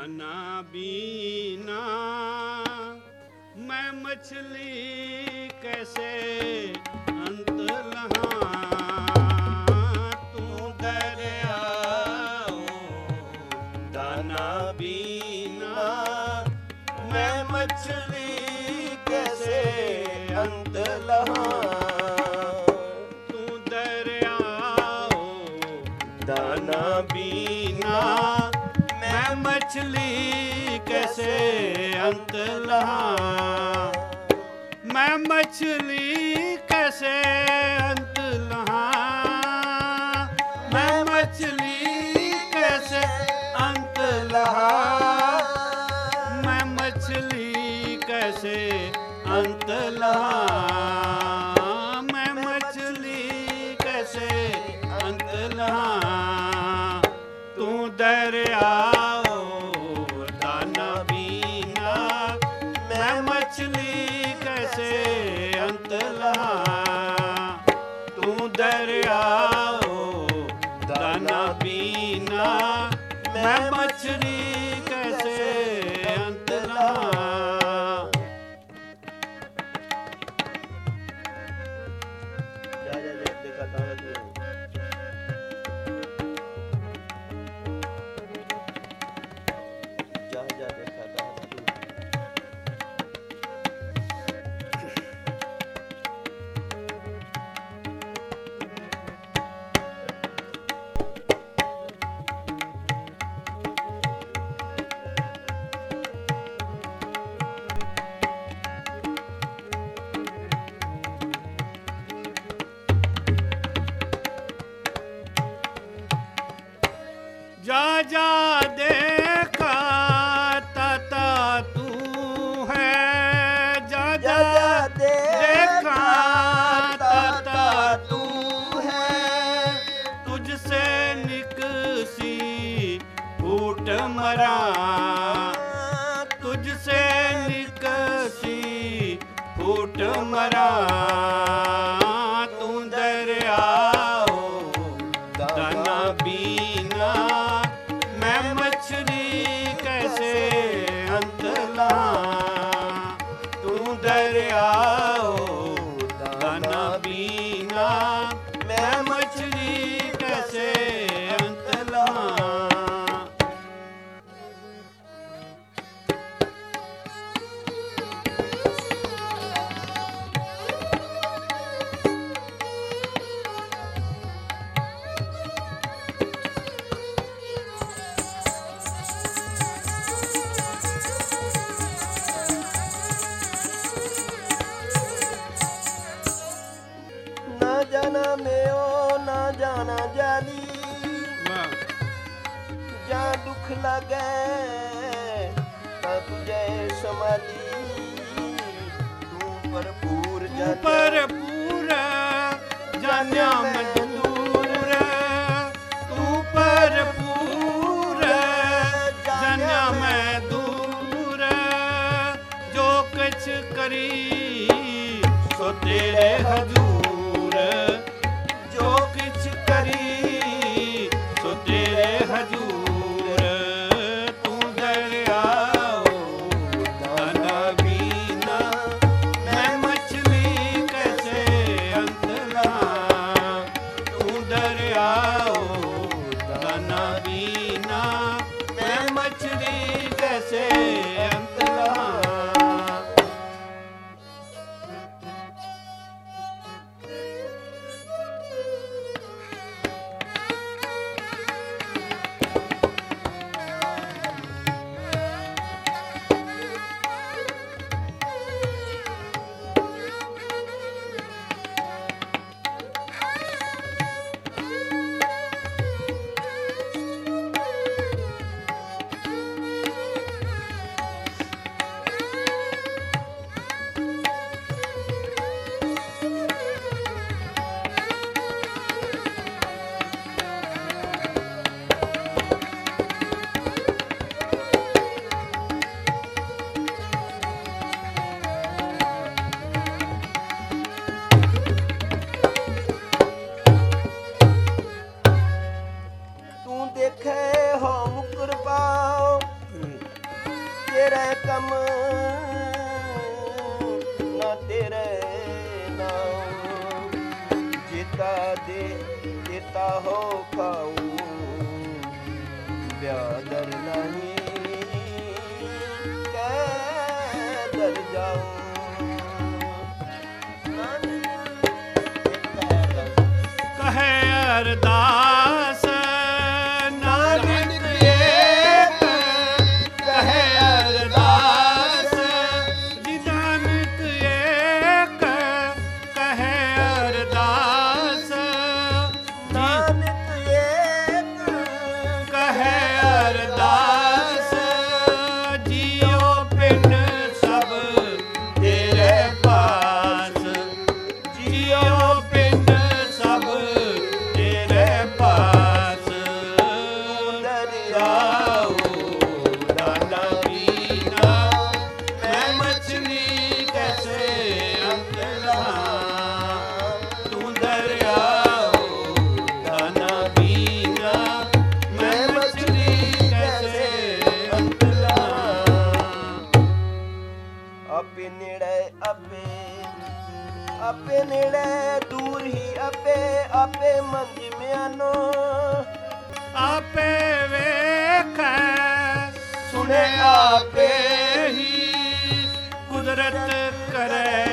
ਖਾਨਾ ਬੀਨਾ ਮੈਂ ਮਛਲੀ ਕੈਸੇ ਅੰਤ ਲਹਾ ਤੂੰ ਦਰਿਆਓ ਦਾਨਾ ਬੀਨਾ ਮੈਂ ਮਛਲੀ ਕੈਸੇ ਅੰਤ ਲਹਾ ਤੂੰ ਦਰਿਆਓ ਦਾਨਾ ਬੀਨਾ मछली कैसे अंत लहा मैं मछली कैसे अंत लहा मैं मछली कैसे अंत लहा मैं मछली कैसे अंत लहा मैं मछली कैसे अंत लहा ਦਰਿਆਓ ਦਾਣਾ ਪੀਣਾ ਮੈਂ ਮਛਲੀ ਕੈਸੇ ਅੰਤਨਾ ਜਾ ਜਾ ਜਾ ਦੇਖਾ ਤਾਰਾ ਮਰਾ ਜਾਂ ਦੁੱਖ ਲਾਗੇ, ਤਾਂ ਤੁਝੇ ਸੰਭਾਲੀ ਤੂੰ ਭਰਪੂਰ ਤੂੰ ਜਾਣਿਆ ਭਰਪੂਰ ਜਾਣਿਆ ਮਜਦੂਰ ਤੂੰ ਭਰਪੂਰ ਜਾਣਿਆ ਮੈਂ ਦੂਰ। ਜੋ ਕੁਛ ਕਰੀ say ਦੇਖੇ ਹੋ ਕਿਰਪਾ ਤੇਰੇ ਕਮ ਨਾ ਤੇਰੇ ਨਾਮ। ਜੀਤਾ ਦੇ ਜੀਤਾ ਹੋ ਖਾਉ ਬਿਆਦਰ ਨਹੀਂ ਕਹਿ ਦਰ ਜਾਉ ਕਹੇ ਅਰਦਾਸ ਆਪੇ ਨੇੜੇ ਦੂਰ ਹੀ ਆਪੇ ਆਪੇ ਮੰਜ ਮਿਆਨੋ ਆਪੇ ਵੇਖੈ ਸੁਣੇ ਆਪੇ ਹੀ। ਕੁਦਰਤ ਕਰੇ